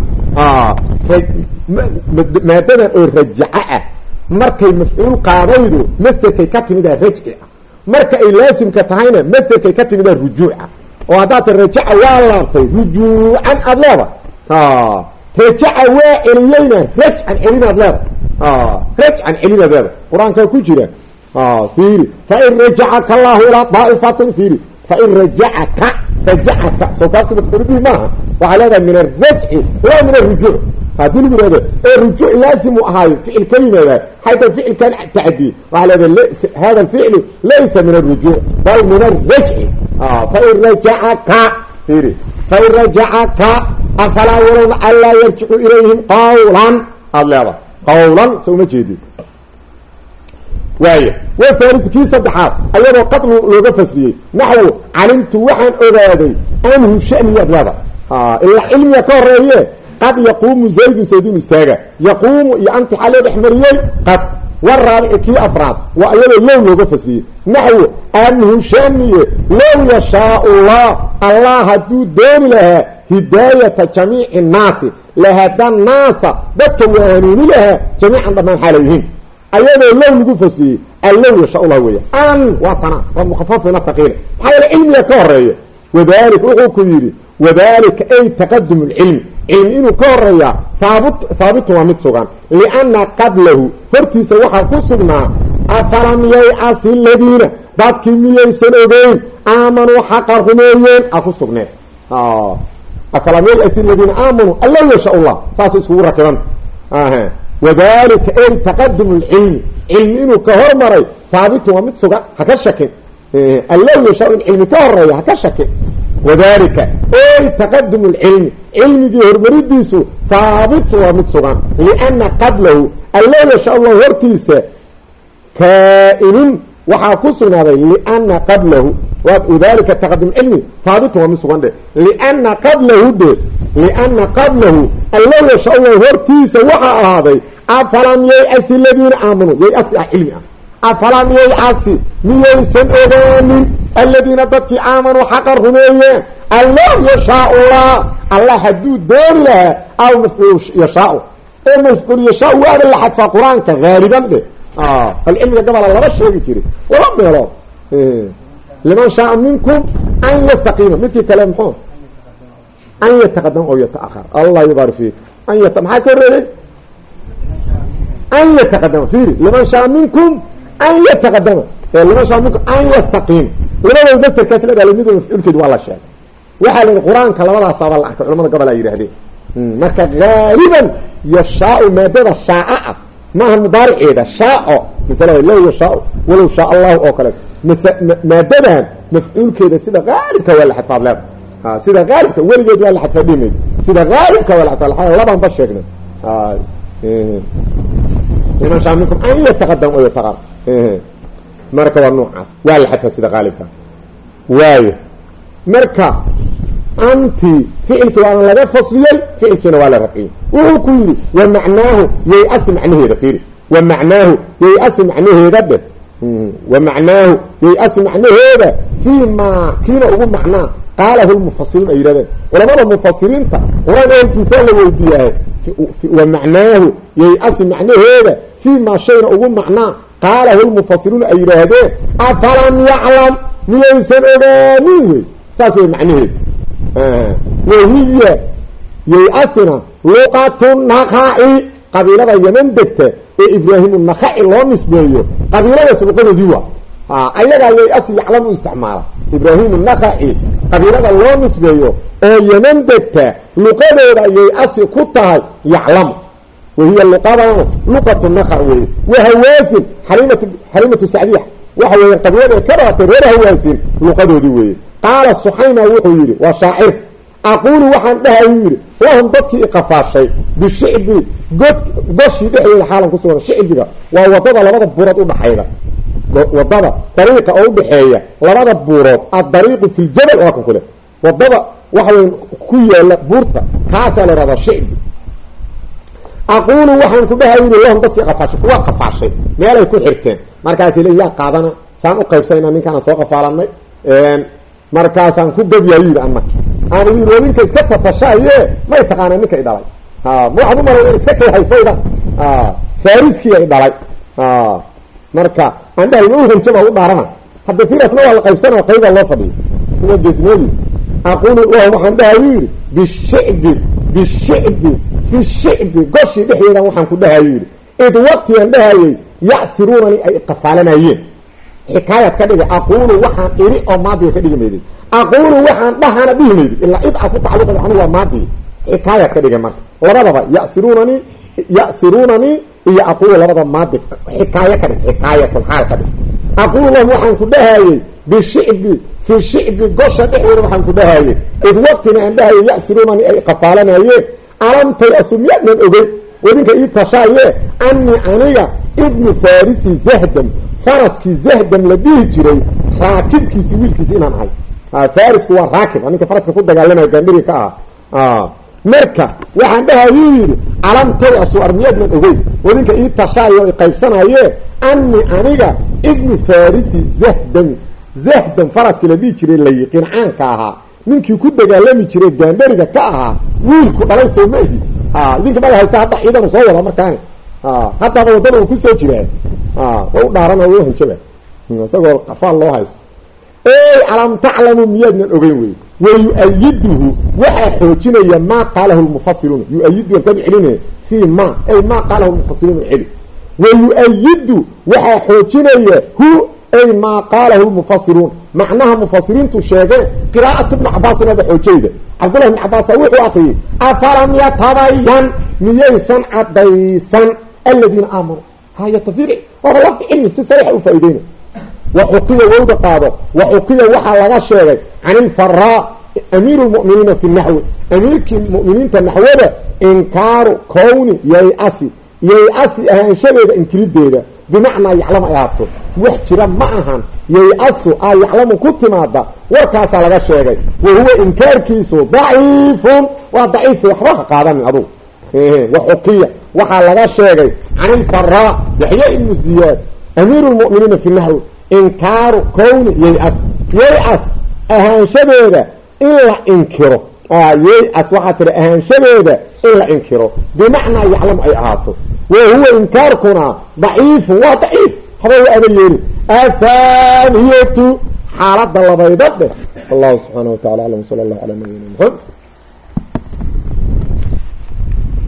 Maadadan oo rajaca ah. Markay mafcuul qaadaydu masderkay ka timidaa rajci ah. Marka ay laasimka tahayna masderkay ka timidaa rujuuca oo haddaad ta rajaca waa laabtay rujuucan aada leeda rajaca waa celiyeyna rajcan celinaad leeda rajcan celinaad leeda qur'aankaa ku jira fiiri fain rajacaka allahu ilaa daa'ifatin fiiri fain rajacaka rajacaka soo kaasi mafcuul bihi maaha waxaa leedahay min arajci laa min arujuuc haddii lagu yihahdo ee rujuuc laazimu ahaayo ficil ka yimaada xayta ficilkan tacdiye waxaa leedahay hada alficlu laysa min arujuuc bal min arajci fain rajacaka fiiri fain rajacaka afalaa yarawna anlaa yarjicu ilayhim qawlan aada leedahay qawlan so uma jeedid waaya waa faaritu kii saddexaad ayadoo qadlu looga fasliyey naxwu calimtu waxaan ogaaday anhu shaniyaad leeda ilaa cilmiga ka horeeye qad yaquumu zaydun saydun istaaga. Yaquumu iyo anti xaa loo dhexmariyey qad waraabici kii afraad waa iyadoo low looga fasliyey naxwu anhu shaniye low yashaa llah allah hadduu dooni lahaa hidaayata jamiici nnaasi lahada naasa dadka waa hanuuni lahaa jamiican dhammaan xaalayihiin ayadoo low lagu fasliyey allow yasha lah weya an waa tana waa mukafafina taqiila maxaa yeele cilmiga ka horreeya wadalika wuxuu ku yidhi wadalika ay taqadum lcilmi cilmi inuu ka horeeyaa haabt haabitun waa mid sugan. Lianna qablahu hortiisa waxaa ku sugnaa afalam yaycasi ladiina dadkii miyaysan ogeyn aamanuu xaqa rumeeyeen. A ku sugneen afalam yaycasi ladiina aamanuu allow yasha llah saasay iskugu rakibanta wadalika ay taqadum lcilmi cilmi inuu ka hormaray haabitun waa mid sugan ha ka shakin allow yashaa in cilmi ka horreeya ha ka shakin wadalika ay taqadum lcilmi cilmigii hormaridiisu haabitun waa mid sugan liana qablahu allow yasha allah hortiisa kaa-inun waxaa ku sugnaaday liana qablahu wadalika taqadum cilmi haabitun waa mid sugan dhe liana qablahu dhe liana qablahu allow yasha hortiisa waxaa ahaaday afalam yayasi ladiina aamanuu yayasi ah cilmi ah. Afalaa miyay casi miyaysan ogaanin? Aladiina dadkii aamanuu xaqa rumeeyeen. An low yashaau llah allah hadduu dooni lahaa aw mafcuul yashaau ee mafcuul yashaau waada la xadfaa qur'aanka haaliban dhe alcilmiga gabola laba sheegi jiri. Laba meelood liman shaaa minkum an yastaqiima. Midkii kale muxuu? An yataqadama oo yataahar allah yubaari fiik. An yat maxaa ka horeeyey an yataqadama fiiri liman shaa minkum an yataqadama liman shaa minkum an yastaqiim. Labadooda masterkaas la dhaala midoo mafcuulkeedu waa la sheegay. Waxaa la yihi qur'aanka labadaasaaba la arkay culamada gobol ay yidhahdeen marka haaliban yashaau maadada shaaca ah maaha mudaariceeda shaaco masalada low yashaau walow shaa allahu oo kale. Mas maadadan mafcuulkeeda sida haalibka waa la xadfaad leeda sida haalibka weligeed waa la xadfaa dhimayd sida haalibka waa la xadfaa labaan ba sheegnay. Liman shaa minkum an yataqadam oo yataqar marka waa noocaas waa la xadfaa sida haalibka waayo marka anti ficilkii waana laga fasliyey ficilkiina waa la raqiyey. Wuxuu ku yidhi wa macnaahu yay-asi macnaheeda fiiri wa macnaahu yay-asi macnaheeda dheh. Wa macnaahu yay-asi macnaheeda fii maa kiina ugu macnaa. Qaalahu lmufasiriin ay yidhahdeen. Culamada mufasiriinta qur'aan ehelkiisaa la weydiiyahay wa macnaahu yay-asi macnaheeda fii maa shayna ugu macnaa. Qaalahu lmufasiruun ay yidhaahdeen afalam yaclam? Miyaysan ogaanin wey. Saas wey macnaheedu wahiya yay-asina luqatu nakaci qabiilada yeman degta ee ibraahimu nakaci loo nisbeeyo qabiiladaas luqadoodii waa ayagaa yay-asi yaclam u isticmaala. Ibraahimu nakaci qabiilada loo nisbeeyo oo yeman degta luqadooda yay-asi ku tahay yaclamu. Wahiya luqadana luqatu nakac weeye. Wahawaasin xarimatu sacdiya. Waxa weeye qabiilada ka dhaatay reer hawaasin luqadoodii weeye qaala suxayma wuxuu yidhi waa shaacir. Aquulu waxaan dhahayu yidhi lahum dadkii iqafaashay bishicbi god goshii dhexdeeda xaalan kusugan shicbiga. Waa waddada labada buurood udhaxayda waddada dariiqa oo udhaxeeya labada buurood addariiqu fi ljabal waa kan kule waddada waxa weya ku yaalla buurta kaasaa la ihahdaa shicbi. Aquulu waxaan ku dhahayu yidhi lahum dadkii qafaashay kuwa qafaashay meelay ku xirteen. Markaasi le yaa qaadana. Saan u qaybsayna ninkaana soo qafaalanay markaasaan ku gabyayu yidhi ana aan i yidhi ninka iska tatashaye may taqaana ninka i dhalay. Ma waxaad u malayn in iska kay haysayda? Fariskii i dhalay. Marka aan dhahay ma uhanjaba u dhaarana. Hadda firasna waa la qaybsana qaybaa loo fadhiyo. Kuwa geesnimadiis aqulu lahum waxaan dhahayu yidhi bishicbi bishicbi fi shicbi goshii dhexdeedan waxaan ku dhahayu yidhi. Id waktigan dhahayay yacsiruunani ay qafaalanayeen xikaayad ka dhiga aquulu waxaan iri oo maadiga ka dhigi mayday. Aquulu waxaan dhahana dhihi maydi ilaa id a ku tacalluqa waxna waa maadiga xikaayad ka dhiga marka. Labadaba yasiruunani ya'siruunani iyo aquulu labada maadi xikaayo ka dhig xikaayatun xaal ka dhig aquulu lahum waxaan ku dhahayey bishicbi fi shicbi gosha dhexdeeda waxaan ku dhahayey id waqtina aan dhahayay ya'siruunani ay qafaalanayeen alam tay-asu miyaadnan ogey? Wadinka ii tashaaye anii aniga ibnu farisi zahdan faraskii zahdan la dhihi jiray raakibkiisi wiilkiisi inaan ahay. Farisku waa raakib. Ninka faraska ku dagaalamaya gaandhiriga ka ahaa. Marka waxaan dhahayuu yidhi alam tay-asu armiyaadnan ogey wadinka ii tashaayo i qaybsanaye anii aniga ibnu farisi zahdan zahdan faraskii la dhihi jiray la yiqiin caanka ahaa. Ninkii ku dagaalami jiray gaandhariga ka ahaa wiilku dhalay soo ma ihi idinka mala haysa hadda ciidanu soo wada markaan haddaba waddada uu ku soo jiraa wa u dhaarana wa hanjaba isagoo qafaal loo haysto alam taclamu miyaadnan ogeyn wey wa yu-ayiduhu waxaa xoojinaya maa qaalahu lmufasiruuna yu-ayidu an kaba celinaya fii ma ay maa qaalahu lmufasiruuna celi wa yu-ayidu waxaa xoojinaya hu ay maa qaalahu lmufasiruun macnaha mufasiriintu sheegeen qiraa'atu bni cabaasin ada xoojayda cabdullahi bni cabaasa wuxuu akriyey afalam yatabayan miyaysan caddaysan aladiina aamanuu hayatafir waaba lafdi cilmi si sariixa u faa'iideyna wa xukiya wowda qaado wa xukiya waxaa laga sheegay can ilfaraa amiiru lmu'miniina fi naxwi amiirkii mu'miniinta naxwada inkaaru kowni yay-asi yay-asi ahaanshadeeda inkirideeda bimacnaa yaclam ay ahaato wax jira ma ahan yay-asu aa yaclamu ku timaada warkaasaa laga sheegay wa huwa inkaarkiisu daciifun waa daciifi waxba ha qaadanin adugu wa xukiya waxaa laga sheegay can ilfaraa yaxya ibnu ziyaad amiiru lmu'miniina fi naxwi inkaaru kowni yey-as yey-as ahaanshadeeda in la inkiro. Yey-as waxaa tiri ahaanshadeeda in la inkiro. Bimacnaa yaclam ay ahaato. Wa huwa inkaarkuna daciifun waa daciif. Haba wa aba yeeli. Athaaniyatu xaalada labayda dheh allahu subxaana wa tacala aclam sala allahu calaa